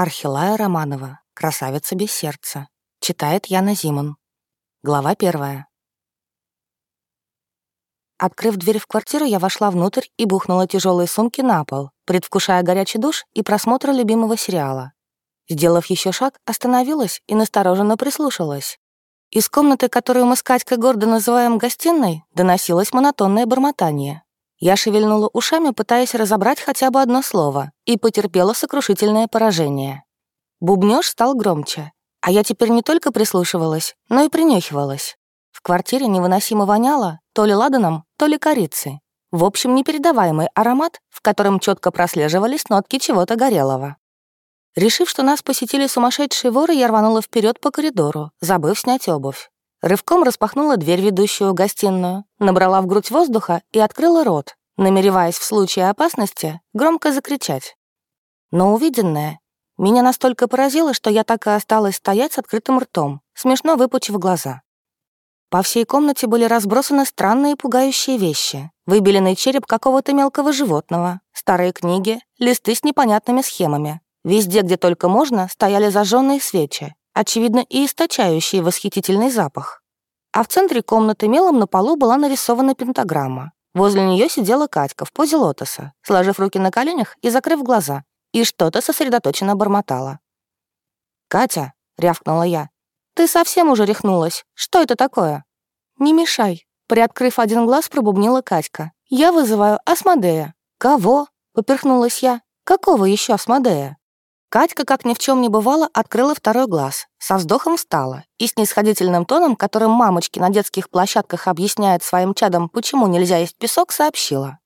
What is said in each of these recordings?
Архилая Романова. Красавица без сердца. Читает Яна Зиман. Глава первая. Открыв дверь в квартиру, я вошла внутрь и бухнула тяжелые сумки на пол, предвкушая горячий душ и просмотр любимого сериала. Сделав еще шаг, остановилась и настороженно прислушалась. Из комнаты, которую мы с Катькой гордо называем гостиной, доносилось монотонное бормотание. Я шевельнула ушами, пытаясь разобрать хотя бы одно слово, и потерпела сокрушительное поражение. Бубнёж стал громче, а я теперь не только прислушивалась, но и принюхивалась. В квартире невыносимо воняло то ли ладаном, то ли корицей. В общем, непередаваемый аромат, в котором четко прослеживались нотки чего-то горелого. Решив, что нас посетили сумасшедшие воры, я рванула вперед по коридору, забыв снять обувь. Рывком распахнула дверь, ведущую в гостиную, набрала в грудь воздуха и открыла рот, намереваясь в случае опасности громко закричать. Но увиденное меня настолько поразило, что я так и осталась стоять с открытым ртом, смешно выпучив глаза. По всей комнате были разбросаны странные пугающие вещи. Выбеленный череп какого-то мелкого животного, старые книги, листы с непонятными схемами. Везде, где только можно, стояли зажженные свечи, очевидно, и источающий восхитительный запах. А в центре комнаты мелом на полу была нарисована пентаграмма. Возле нее сидела Катька в позе лотоса, сложив руки на коленях и закрыв глаза, и что-то сосредоточенно бормотала. «Катя», — рявкнула я, — «ты совсем уже рехнулась. Что это такое?» «Не мешай», — приоткрыв один глаз, пробубнила Катька. «Я вызываю Асмодея». «Кого?» — поперхнулась я. «Какого еще Асмодея?» Катька, как ни в чем не бывало, открыла второй глаз, со вздохом встала и с нисходительным тоном, которым мамочки на детских площадках объясняют своим чадам, почему нельзя есть песок, сообщила.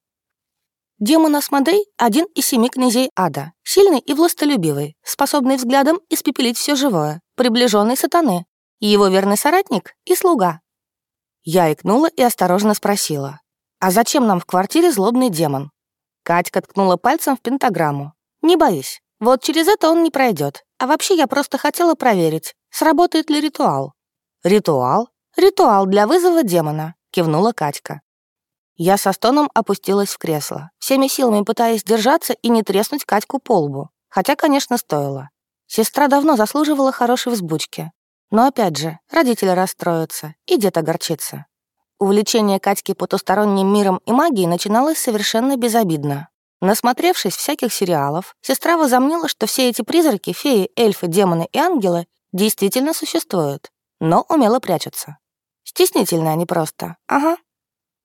Демон Асмодей — один из семи князей ада, сильный и властолюбивый, способный взглядом испепелить все живое, приближенный сатаны, его верный соратник и слуга. Я икнула и осторожно спросила, «А зачем нам в квартире злобный демон?» Катька ткнула пальцем в пентаграмму. «Не боись, вот через это он не пройдет. А вообще я просто хотела проверить, сработает ли ритуал. Ритуал? Ритуал для вызова демона, кивнула Катька. Я со стоном опустилась в кресло, всеми силами пытаясь держаться и не треснуть Катьку по лбу. Хотя, конечно, стоило. Сестра давно заслуживала хорошей взбучки. Но опять же, родители расстроятся, и дед огорчится. Увлечение Катьки потусторонним миром и магией начиналось совершенно безобидно. Насмотревшись всяких сериалов, сестра возомнила, что все эти призраки, феи, эльфы, демоны и ангелы действительно существуют, но умело прячутся. Стеснительно они просто. Ага.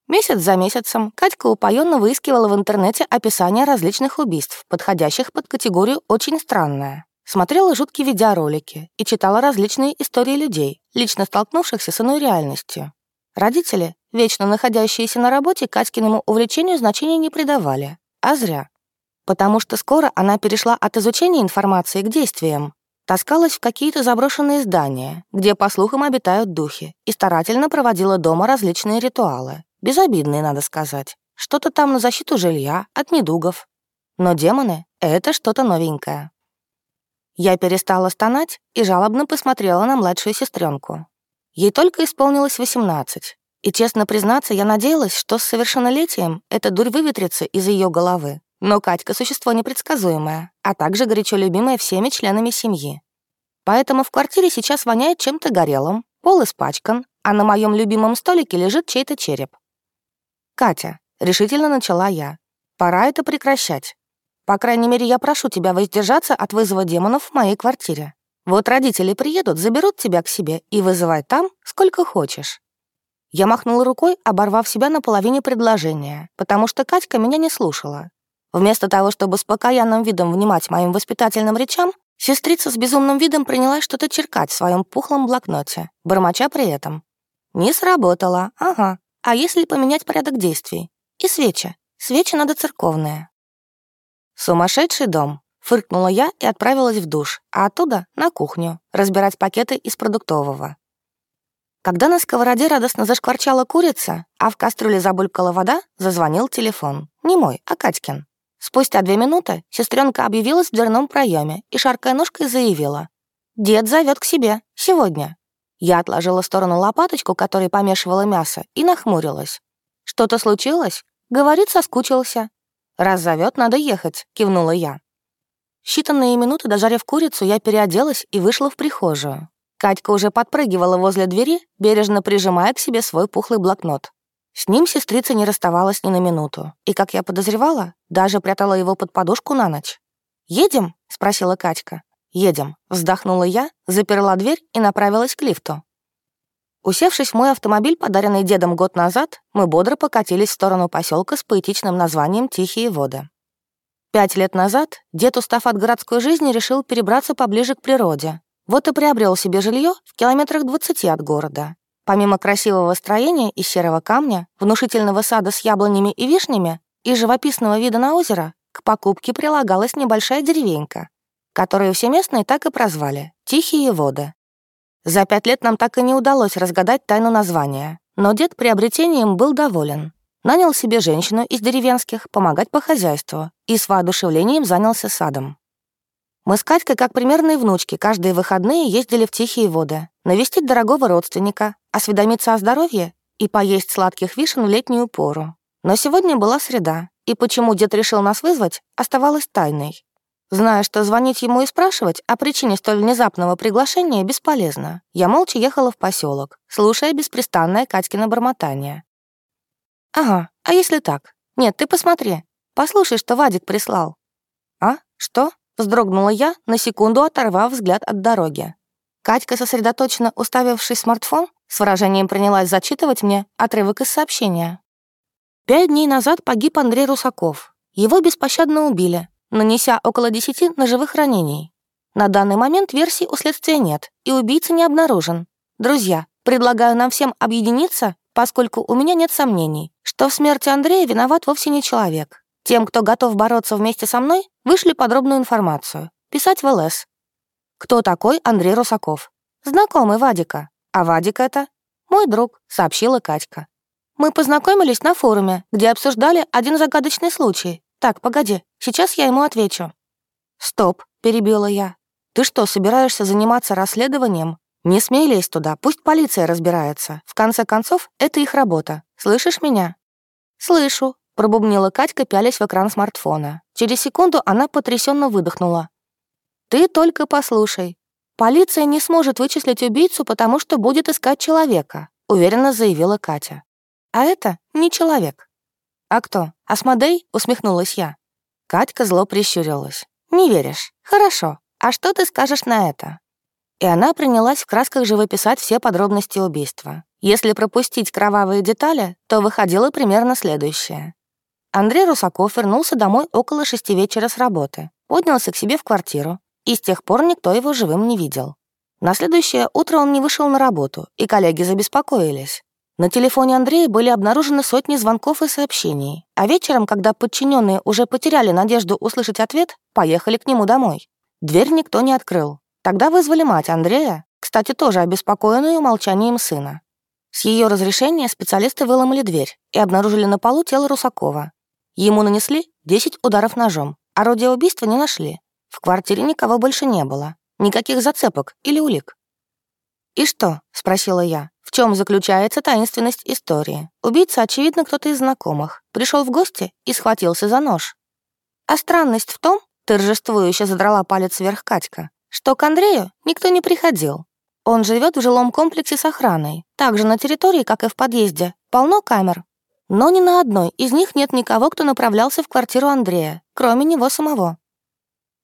Месяц за месяцем Катька упоенно выискивала в интернете описание различных убийств, подходящих под категорию «очень странное». Смотрела жуткие видеоролики и читала различные истории людей, лично столкнувшихся с иной реальностью. Родители, вечно находящиеся на работе, Катькиному увлечению значения не придавали, а зря. Потому что скоро она перешла от изучения информации к действиям. Таскалась в какие-то заброшенные здания, где, по слухам, обитают духи, и старательно проводила дома различные ритуалы. Безобидные, надо сказать. Что-то там на защиту жилья, от недугов. Но демоны — это что-то новенькое. Я перестала стонать и жалобно посмотрела на младшую сестренку. Ей только исполнилось 18, и, честно признаться, я надеялась, что с совершеннолетием эта дурь выветрится из ее головы. Но Катька — существо непредсказуемое, а также горячо любимое всеми членами семьи. Поэтому в квартире сейчас воняет чем-то горелым, пол испачкан, а на моем любимом столике лежит чей-то череп. «Катя», — решительно начала я, — «пора это прекращать. По крайней мере, я прошу тебя воздержаться от вызова демонов в моей квартире. Вот родители приедут, заберут тебя к себе и вызывай там, сколько хочешь. Я махнула рукой, оборвав себя на половине предложения, потому что Катька меня не слушала. Вместо того, чтобы с покаянным видом внимать моим воспитательным речам, сестрица с безумным видом принялась что-то черкать в своем пухлом блокноте, бормоча при этом. «Не сработало, ага. А если поменять порядок действий? И свечи. Свечи надо церковные». «Сумасшедший дом», — фыркнула я и отправилась в душ, а оттуда — на кухню, разбирать пакеты из продуктового. Когда на сковороде радостно зашкварчала курица, а в кастрюле забулькала вода, зазвонил телефон. Не мой, а Катькин. Спустя две минуты сестренка объявилась в дверном проеме и шаркая ножкой заявила. «Дед зовет к себе. Сегодня». Я отложила в сторону лопаточку, которой помешивала мясо, и нахмурилась. «Что-то случилось?» Говорит, соскучился. «Раз зовет, надо ехать», — кивнула я. Считанные минуты, дожарив курицу, я переоделась и вышла в прихожую. Катька уже подпрыгивала возле двери, бережно прижимая к себе свой пухлый блокнот. С ним сестрица не расставалась ни на минуту, и, как я подозревала, даже прятала его под подушку на ночь. «Едем?» — спросила Катька. «Едем», — вздохнула я, заперла дверь и направилась к лифту. Усевшись в мой автомобиль, подаренный дедом год назад, мы бодро покатились в сторону поселка с поэтичным названием «Тихие воды». Пять лет назад дед, устав от городской жизни, решил перебраться поближе к природе. Вот и приобрел себе жилье в километрах 20 от города. Помимо красивого строения из серого камня, внушительного сада с яблонями и вишнями и живописного вида на озеро, к покупке прилагалась небольшая деревенька, которую все местные так и прозвали «Тихие воды». За пять лет нам так и не удалось разгадать тайну названия, но дед приобретением был доволен. Нанял себе женщину из деревенских помогать по хозяйству и с воодушевлением занялся садом. Мы с Катькой, как примерные внучки, каждые выходные ездили в тихие воды, навестить дорогого родственника, осведомиться о здоровье и поесть сладких вишен в летнюю пору. Но сегодня была среда, и почему дед решил нас вызвать, оставалось тайной. Зная, что звонить ему и спрашивать о причине столь внезапного приглашения бесполезно, я молча ехала в поселок, слушая беспрестанное Катькино бормотание. «Ага, а если так? Нет, ты посмотри. Послушай, что Вадик прислал». «А? Что?» — вздрогнула я, на секунду оторвав взгляд от дороги. Катька, сосредоточенно уставившись в смартфон, с выражением принялась зачитывать мне отрывок из сообщения. Пять дней назад погиб Андрей Русаков. Его беспощадно убили, нанеся около десяти ножевых ранений. На данный момент версий у следствия нет, и убийца не обнаружен. Друзья, предлагаю нам всем объединиться, поскольку у меня нет сомнений, что в смерти Андрея виноват вовсе не человек. Тем, кто готов бороться вместе со мной, вышли подробную информацию. Писать в ЛС. Кто такой Андрей Русаков? Знакомый Вадика. А Вадик это? Мой друг, сообщила Катька. Мы познакомились на форуме, где обсуждали один загадочный случай, «Так, погоди, сейчас я ему отвечу». «Стоп», — перебила я. «Ты что, собираешься заниматься расследованием? Не смей лезть туда, пусть полиция разбирается. В конце концов, это их работа. Слышишь меня?» «Слышу», — пробубнила Катька, пялясь в экран смартфона. Через секунду она потрясенно выдохнула. «Ты только послушай. Полиция не сможет вычислить убийцу, потому что будет искать человека», — уверенно заявила Катя. «А это не человек». «А кто? Асмодей?» — усмехнулась я. Катька зло прищурилась. «Не веришь? Хорошо. А что ты скажешь на это?» И она принялась в красках живописать все подробности убийства. Если пропустить кровавые детали, то выходило примерно следующее. Андрей Русаков вернулся домой около шести вечера с работы, поднялся к себе в квартиру, и с тех пор никто его живым не видел. На следующее утро он не вышел на работу, и коллеги забеспокоились. На телефоне Андрея были обнаружены сотни звонков и сообщений, а вечером, когда подчиненные уже потеряли надежду услышать ответ, поехали к нему домой. Дверь никто не открыл. Тогда вызвали мать Андрея, кстати, тоже обеспокоенную молчанием сына. С ее разрешения специалисты выломали дверь и обнаружили на полу тело Русакова. Ему нанесли 10 ударов ножом, орудия убийства не нашли. В квартире никого больше не было, никаких зацепок или улик. «И что?» — спросила я. В чем заключается таинственность истории? Убийца, очевидно, кто-то из знакомых. Пришел в гости и схватился за нож. А странность в том, торжествующе задрала палец вверх Катька, что к Андрею никто не приходил. Он живет в жилом комплексе с охраной. Также на территории, как и в подъезде, полно камер. Но ни на одной из них нет никого, кто направлялся в квартиру Андрея, кроме него самого.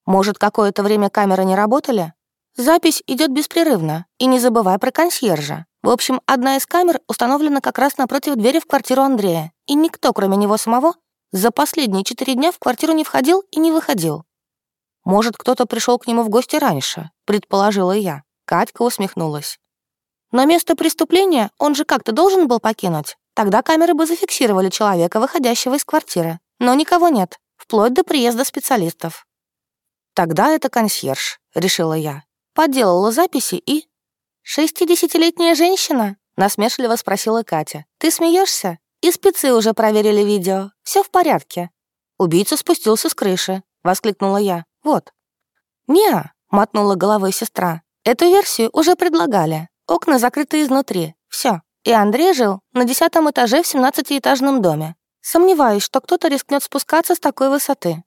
Может, какое-то время камеры не работали? Запись идет беспрерывно, и не забывай про консьержа. В общем, одна из камер установлена как раз напротив двери в квартиру Андрея, и никто, кроме него самого, за последние четыре дня в квартиру не входил и не выходил. Может, кто-то пришел к нему в гости раньше, предположила я. Катька усмехнулась. Но место преступления он же как-то должен был покинуть. Тогда камеры бы зафиксировали человека, выходящего из квартиры. Но никого нет, вплоть до приезда специалистов. Тогда это консьерж, решила я. Подделала записи и «Шестидесятилетняя женщина?» — насмешливо спросила Катя. «Ты смеешься? И спецы уже проверили видео. Все в порядке». «Убийца спустился с крыши», — воскликнула я. «Вот». «Не-а», мотнула головой сестра. «Эту версию уже предлагали. Окна закрыты изнутри. Все. И Андрей жил на десятом этаже в семнадцатиэтажном доме. Сомневаюсь, что кто-то рискнет спускаться с такой высоты».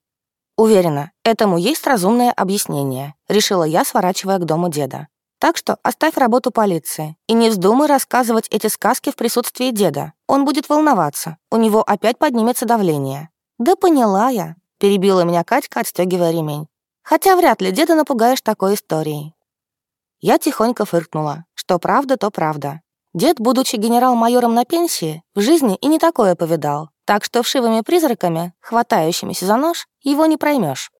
Уверена, этому есть разумное объяснение, решила я, сворачивая к дому деда. Так что оставь работу полиции и не вздумай рассказывать эти сказки в присутствии деда. Он будет волноваться, у него опять поднимется давление. Да поняла я, перебила меня Катька, отстегивая ремень. Хотя вряд ли деда напугаешь такой историей. Я тихонько фыркнула. Что правда, то правда. Дед, будучи генерал-майором на пенсии, в жизни и не такое повидал, так что вшивыми призраками, хватающимися за нож, его не проймешь.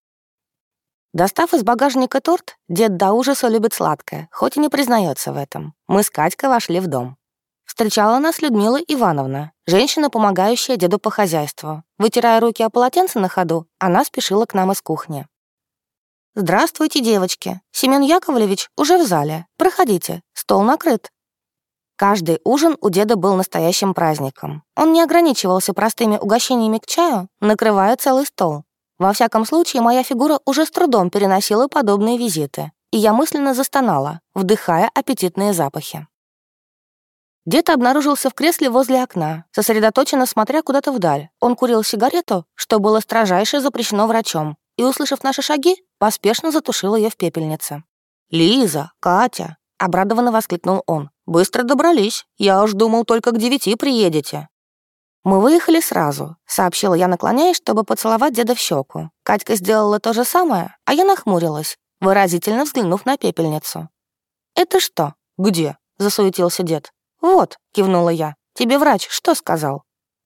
Достав из багажника торт, дед до ужаса любит сладкое, хоть и не признается в этом. Мы с Катькой вошли в дом. Встречала нас Людмила Ивановна, женщина, помогающая деду по хозяйству. Вытирая руки о полотенце на ходу, она спешила к нам из кухни. «Здравствуйте, девочки. Семен Яковлевич уже в зале. Проходите, стол накрыт». Каждый ужин у деда был настоящим праздником. Он не ограничивался простыми угощениями к чаю, накрывая целый стол. Во всяком случае, моя фигура уже с трудом переносила подобные визиты, и я мысленно застонала, вдыхая аппетитные запахи. Дед обнаружился в кресле возле окна, сосредоточенно смотря куда-то вдаль. Он курил сигарету, что было строжайше запрещено врачом, и, услышав наши шаги, поспешно затушил ее в пепельнице. «Лиза, Катя!» — обрадованно воскликнул он. «Быстро добрались. Я уж думал, только к девяти приедете». «Мы выехали сразу», — сообщила я, наклоняясь, чтобы поцеловать деда в щеку. Катька сделала то же самое, а я нахмурилась, выразительно взглянув на пепельницу. «Это что? Где?» — засуетился дед. «Вот», — кивнула я. «Тебе врач что сказал?»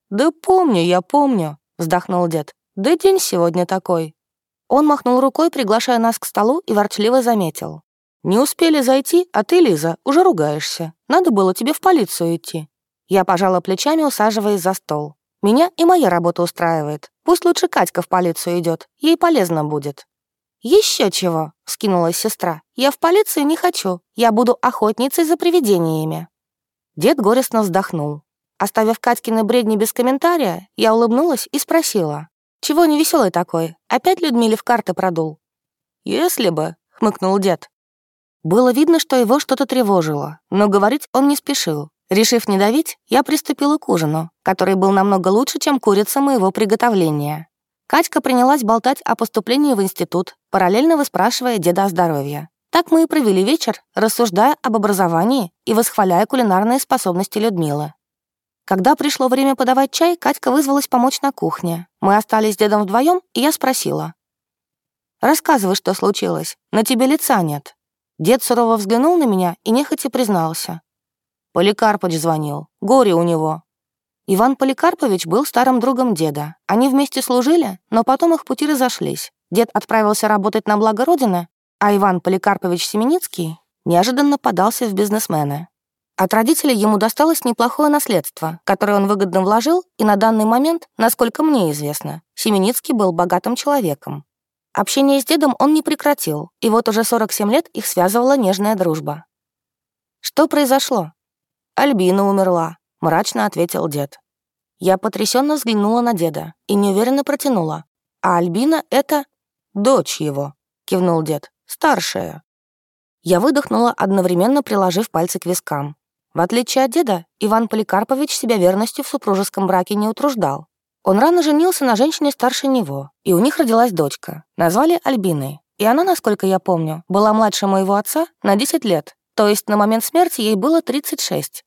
«Да помню, я помню», — вздохнул дед. «Да день сегодня такой». Он махнул рукой, приглашая нас к столу, и ворчливо заметил. «Не успели зайти, а ты, Лиза, уже ругаешься. Надо было тебе в полицию идти». Я пожала плечами, усаживаясь за стол. «Меня и моя работа устраивает. Пусть лучше Катька в полицию идет, ей полезно будет». Еще чего?» — скинулась сестра. «Я в полицию не хочу. Я буду охотницей за привидениями». Дед горестно вздохнул. Оставив Катькины бредни без комментария, я улыбнулась и спросила. «Чего не веселый такой? Опять Людмиле в карты продул?» «Если бы», — хмыкнул дед. Было видно, что его что-то тревожило, но говорить он не спешил. Решив не давить, я приступила к ужину, который был намного лучше, чем курица моего приготовления. Катька принялась болтать о поступлении в институт, параллельно выспрашивая деда о здоровье. Так мы и провели вечер, рассуждая об образовании и восхваляя кулинарные способности Людмилы. Когда пришло время подавать чай, Катька вызвалась помочь на кухне. Мы остались с дедом вдвоем, и я спросила. «Рассказывай, что случилось. На тебе лица нет». Дед сурово взглянул на меня и нехотя признался. Поликарпыч звонил. Горе у него. Иван Поликарпович был старым другом деда. Они вместе служили, но потом их пути разошлись. Дед отправился работать на благо Родины, а Иван Поликарпович Семеницкий неожиданно подался в бизнесмены. От родителей ему досталось неплохое наследство, которое он выгодно вложил, и на данный момент, насколько мне известно, Семеницкий был богатым человеком. Общение с дедом он не прекратил, и вот уже 47 лет их связывала нежная дружба. «Что произошло?» «Альбина умерла», — мрачно ответил дед. Я потрясенно взглянула на деда и неуверенно протянула. «А Альбина — это...» «Дочь его», — кивнул дед, — «старшая». Я выдохнула, одновременно приложив пальцы к вискам. В отличие от деда, Иван Поликарпович себя верностью в супружеском браке не утруждал. Он рано женился на женщине старше него, и у них родилась дочка. Назвали Альбиной. И она, насколько я помню, была младше моего отца на 10 лет, то есть на момент смерти ей было 36.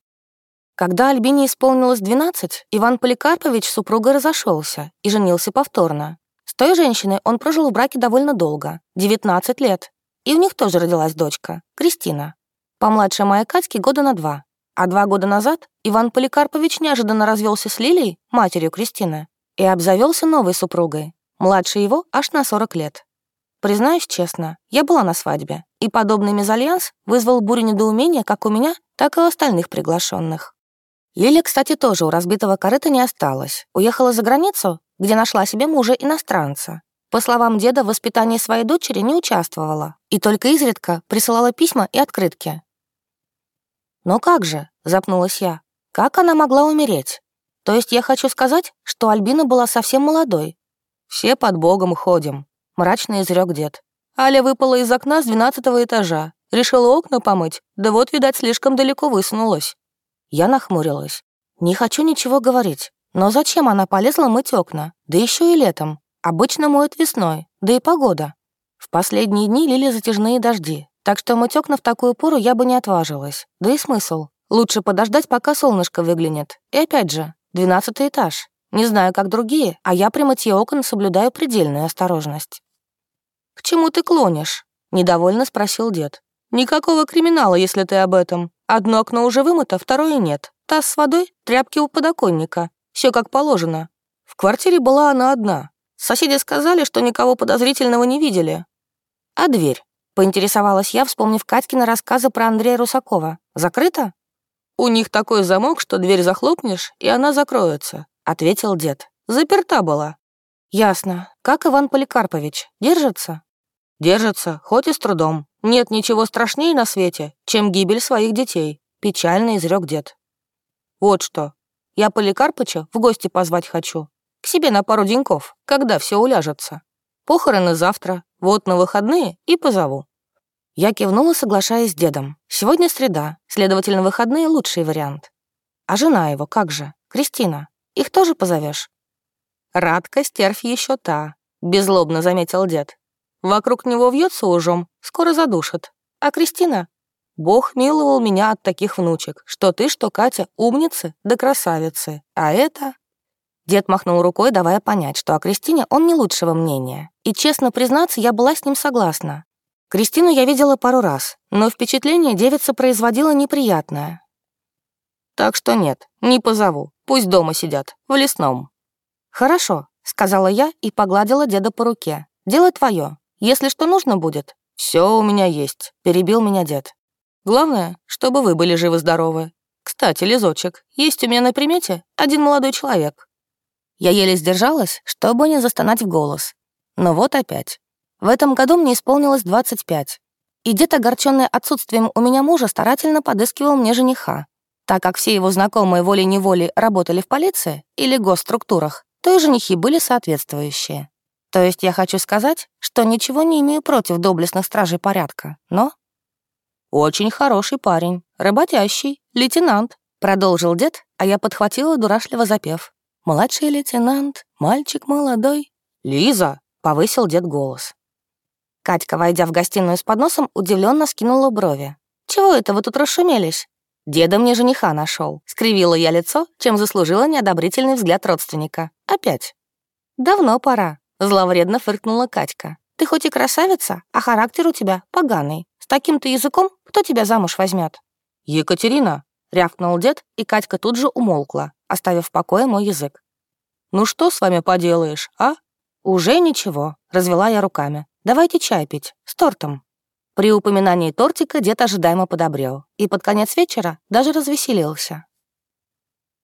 Когда Альбине исполнилось 12, Иван Поликарпович с супругой разошелся и женился повторно. С той женщиной он прожил в браке довольно долго, 19 лет. И у них тоже родилась дочка, Кристина. Помладше моей Катьки года на два. А два года назад Иван Поликарпович неожиданно развелся с Лилией, матерью Кристины, и обзавелся новой супругой, младше его аж на 40 лет. Признаюсь честно, я была на свадьбе, и подобный мезальянс вызвал бурю недоумения как у меня, так и у остальных приглашенных. Лиля, кстати, тоже у разбитого корыта не осталась. Уехала за границу, где нашла себе мужа-иностранца. По словам деда, в воспитании своей дочери не участвовала и только изредка присылала письма и открытки, «Но как же?» — запнулась я. «Как она могла умереть? То есть я хочу сказать, что Альбина была совсем молодой?» «Все под Богом ходим», — мрачно изрек дед. Аля выпала из окна с двенадцатого этажа. Решила окна помыть, да вот, видать, слишком далеко высунулась. Я нахмурилась. Не хочу ничего говорить. Но зачем она полезла мыть окна? Да еще и летом. Обычно моют весной, да и погода. В последние дни лили затяжные дожди, так что мыть окна в такую пору я бы не отважилась. Да и смысл. Лучше подождать, пока солнышко выглянет. И опять же, двенадцатый этаж. Не знаю, как другие, а я при мытье окон соблюдаю предельную осторожность. «К чему ты клонишь?» — недовольно спросил дед. «Никакого криминала, если ты об этом. Одно окно уже вымыто, второе нет. Таз с водой, тряпки у подоконника. Все как положено. В квартире была она одна. Соседи сказали, что никого подозрительного не видели. А дверь? Поинтересовалась я, вспомнив Катькины рассказы про Андрея Русакова. Закрыта? У них такой замок, что дверь захлопнешь, и она закроется, ответил дед. Заперта была. Ясно. Как Иван Поликарпович? Держится? Держится, хоть и с трудом. Нет ничего страшнее на свете, чем гибель своих детей. Печально изрек дед. Вот что. Я Поликарпыча в гости позвать хочу. К себе на пару деньков, когда все уляжется. Похороны завтра, вот на выходные и позову». Я кивнула, соглашаясь с дедом. Сегодня среда, следовательно, выходные — лучший вариант. А жена его, как же? Кристина. Их тоже позовешь? Радка стервь еще та, беззлобно заметил дед. Вокруг него вьется ужом, скоро задушит. А Кристина Бог миловал меня от таких внучек, что ты, что Катя умницы да красавицы, а это...» Дед махнул рукой, давая понять, что о Кристине он не лучшего мнения. И, честно признаться, я была с ним согласна. Кристину я видела пару раз, но впечатление девица производила неприятное. «Так что нет, не позову, пусть дома сидят, в лесном». «Хорошо», — сказала я и погладила деда по руке. «Дело твое. Если что нужно будет». «Все у меня есть», — перебил меня дед. Главное, чтобы вы были живы-здоровы. Кстати, Лизочек, есть у меня на примете один молодой человек». Я еле сдержалась, чтобы не застонать в голос. Но вот опять. В этом году мне исполнилось 25. И дед, огорченный отсутствием у меня мужа, старательно подыскивал мне жениха. Так как все его знакомые волей-неволей работали в полиции или госструктурах, то и женихи были соответствующие. То есть я хочу сказать, что ничего не имею против доблестных стражей порядка, но «Очень хороший парень, работящий, лейтенант», — продолжил дед, а я подхватила дурашливо запев. «Младший лейтенант, мальчик молодой». «Лиза!» — повысил дед голос. Катька, войдя в гостиную с подносом, удивленно скинула брови. «Чего это вы тут расшумелись?» «Деда мне жениха нашел. скривила я лицо, чем заслужила неодобрительный взгляд родственника. «Опять». «Давно пора», — зловредно фыркнула Катька. «Ты хоть и красавица, а характер у тебя поганый. С таким-то языком кто тебя замуж возьмет? «Екатерина!» — рявкнул дед, и Катька тут же умолкла, оставив в покое мой язык. «Ну что с вами поделаешь, а?» «Уже ничего», — развела я руками. «Давайте чай пить, с тортом». При упоминании тортика дед ожидаемо подобрел, и под конец вечера даже развеселился.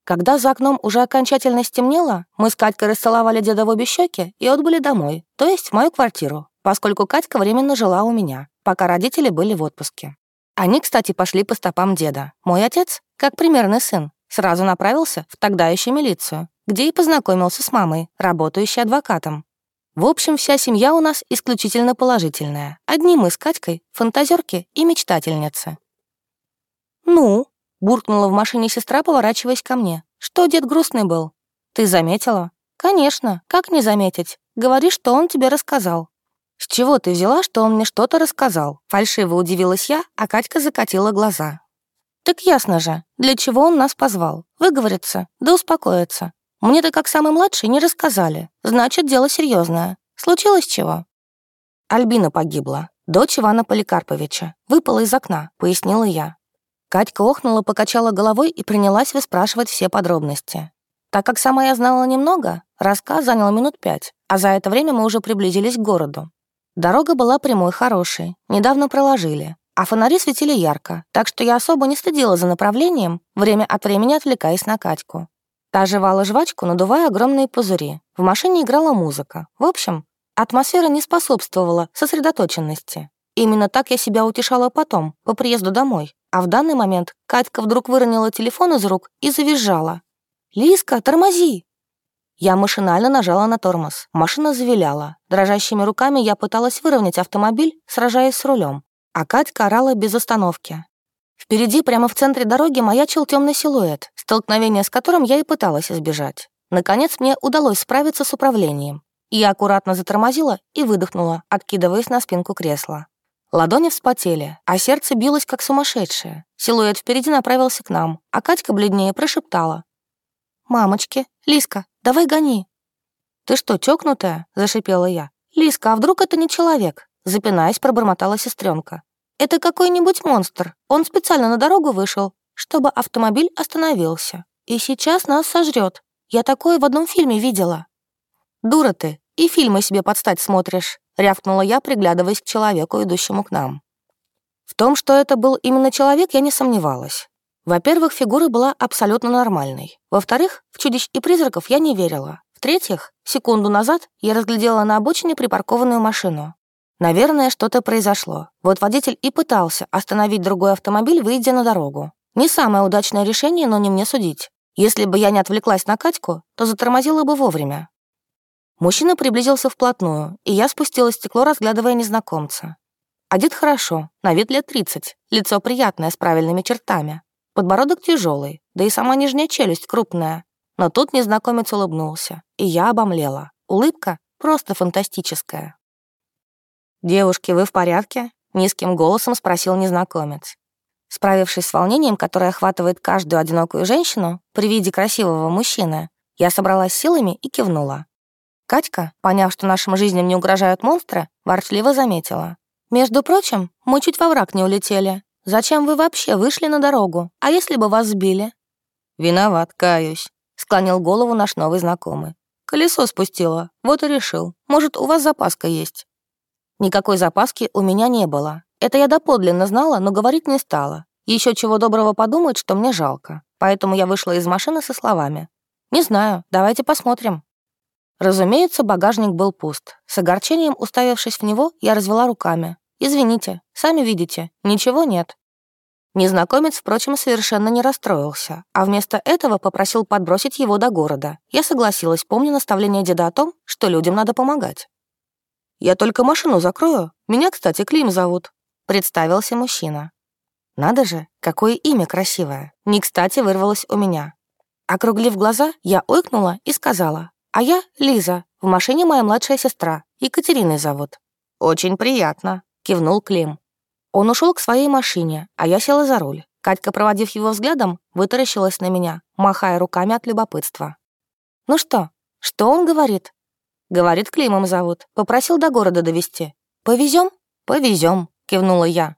Когда за окном уже окончательно стемнело, мы с Катькой расцеловали деда в обе щеки и отбыли домой, то есть в мою квартиру, поскольку Катька временно жила у меня пока родители были в отпуске. Они, кстати, пошли по стопам деда. Мой отец, как примерный сын, сразу направился в тогда еще милицию, где и познакомился с мамой, работающей адвокатом. В общем, вся семья у нас исключительно положительная. Одни мы с Катькой — фантазерки и мечтательницы. «Ну?» — буркнула в машине сестра, поворачиваясь ко мне. «Что дед грустный был?» «Ты заметила?» «Конечно. Как не заметить? Говори, что он тебе рассказал. «С чего ты взяла, что он мне что-то рассказал?» Фальшиво удивилась я, а Катька закатила глаза. «Так ясно же, для чего он нас позвал. Выговориться, да успокоиться. Мне-то как самый младший не рассказали. Значит, дело серьезное. Случилось чего?» Альбина погибла, дочь Ивана Поликарповича. Выпала из окна, пояснила я. Катька охнула, покачала головой и принялась выспрашивать все подробности. Так как сама я знала немного, рассказ занял минут пять, а за это время мы уже приблизились к городу. Дорога была прямой хорошей, недавно проложили, а фонари светили ярко, так что я особо не следила за направлением, время от времени отвлекаясь на Катьку. Та жевала жвачку, надувая огромные пузыри. В машине играла музыка. В общем, атмосфера не способствовала сосредоточенности. Именно так я себя утешала потом, по приезду домой. А в данный момент Катька вдруг выронила телефон из рук и завизжала. «Лиска, тормози!» Я машинально нажала на тормоз. Машина завиляла. Дрожащими руками я пыталась выровнять автомобиль, сражаясь с рулем. А Катька орала без остановки. Впереди, прямо в центре дороги, маячил темный силуэт, столкновение с которым я и пыталась избежать. Наконец мне удалось справиться с управлением. Я аккуратно затормозила и выдохнула, откидываясь на спинку кресла. Ладони вспотели, а сердце билось как сумасшедшее. Силуэт впереди направился к нам, а Катька бледнее прошептала. «Мамочки, Лиска, давай гони». «Ты что, чокнутая?» — зашипела я. «Лиска, а вдруг это не человек?» Запинаясь, пробормотала сестренка. «Это какой-нибудь монстр. Он специально на дорогу вышел, чтобы автомобиль остановился. И сейчас нас сожрет. Я такое в одном фильме видела». «Дура ты, и фильмы себе подстать смотришь», — рявкнула я, приглядываясь к человеку, идущему к нам. В том, что это был именно человек, я не сомневалась. Во-первых, фигура была абсолютно нормальной. Во-вторых, в чудищ и призраков я не верила. В-третьих, секунду назад я разглядела на обочине припаркованную машину. Наверное, что-то произошло. Вот водитель и пытался остановить другой автомобиль, выйдя на дорогу. Не самое удачное решение, но не мне судить. Если бы я не отвлеклась на Катьку, то затормозила бы вовремя. Мужчина приблизился вплотную, и я спустила стекло, разглядывая незнакомца. Одет хорошо, на вид лет 30, лицо приятное, с правильными чертами. Подбородок тяжелый, да и сама нижняя челюсть крупная. Но тут незнакомец улыбнулся, и я обомлела. Улыбка просто фантастическая. «Девушки, вы в порядке?» — низким голосом спросил незнакомец. Справившись с волнением, которое охватывает каждую одинокую женщину при виде красивого мужчины, я собралась силами и кивнула. Катька, поняв, что нашим жизням не угрожают монстры, ворчливо заметила. «Между прочим, мы чуть во враг не улетели. Зачем вы вообще вышли на дорогу? А если бы вас сбили?» «Виноват, каюсь», — склонил голову наш новый знакомый. «Колесо спустило, вот и решил. Может, у вас запаска есть?» Никакой запаски у меня не было. Это я доподлинно знала, но говорить не стала. Еще чего доброго подумать, что мне жалко. Поэтому я вышла из машины со словами. «Не знаю, давайте посмотрим». Разумеется, багажник был пуст. С огорчением, уставившись в него, я развела руками. «Извините, сами видите, ничего нет». Незнакомец, впрочем, совершенно не расстроился, а вместо этого попросил подбросить его до города. Я согласилась, помня наставление деда о том, что людям надо помогать. «Я только машину закрою. Меня, кстати, Клим зовут», — представился мужчина. «Надо же, какое имя красивое. Не кстати вырвалось у меня». Округлив глаза, я ойкнула и сказала, «А я Лиза, в машине моя младшая сестра, Екатериной зовут». «Очень приятно», кивнул Клим. Он ушел к своей машине, а я села за руль. Катька, проводив его взглядом, вытаращилась на меня, махая руками от любопытства. «Ну что? Что он говорит?» «Говорит, Климом зовут. Попросил до города довести. Повезем? Повезем», — кивнула я.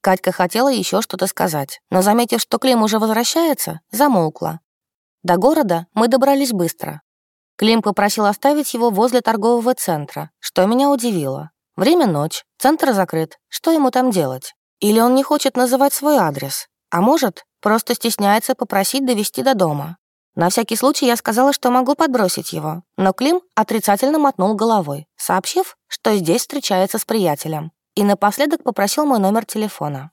Катька хотела еще что-то сказать, но, заметив, что Клим уже возвращается, замолкла. До города мы добрались быстро. Клим попросил оставить его возле торгового центра, что меня удивило. Время ночь, центр закрыт. Что ему там делать? Или он не хочет называть свой адрес? А может, просто стесняется попросить довести до дома? На всякий случай я сказала, что могу подбросить его, но Клим отрицательно мотнул головой, сообщив, что здесь встречается с приятелем, и напоследок попросил мой номер телефона.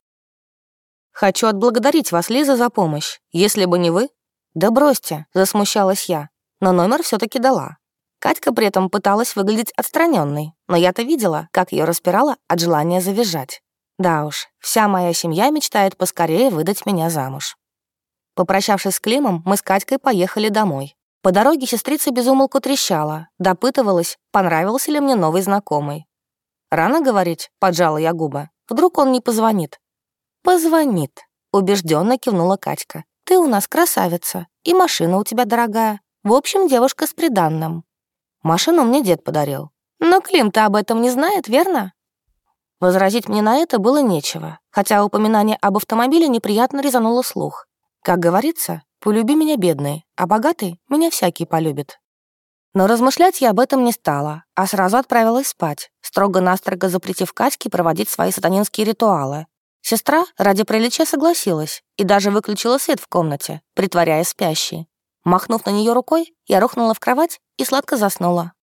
«Хочу отблагодарить вас, Лиза, за помощь. Если бы не вы...» «Да бросьте», — засмущалась я, но номер все таки дала. Катька при этом пыталась выглядеть отстраненной, но я-то видела, как ее распирало от желания завизжать. Да уж, вся моя семья мечтает поскорее выдать меня замуж. Попрощавшись с Климом, мы с Катькой поехали домой. По дороге сестрица безумолку трещала, допытывалась, понравился ли мне новый знакомый. «Рано говорить», — поджала я губы. «Вдруг он не позвонит?» «Позвонит», — убежденно кивнула Катька. «Ты у нас красавица, и машина у тебя дорогая. В общем, девушка с приданным. Машину мне дед подарил. Но Клим-то об этом не знает, верно? Возразить мне на это было нечего, хотя упоминание об автомобиле неприятно резануло слух. Как говорится, полюби меня, бедный, а богатый меня всякий полюбит. Но размышлять я об этом не стала, а сразу отправилась спать, строго-настрого запретив Катьке проводить свои сатанинские ритуалы. Сестра ради приличия согласилась и даже выключила свет в комнате, притворяясь спящей. Махнув на нее рукой, я рухнула в кровать и сладко заснула.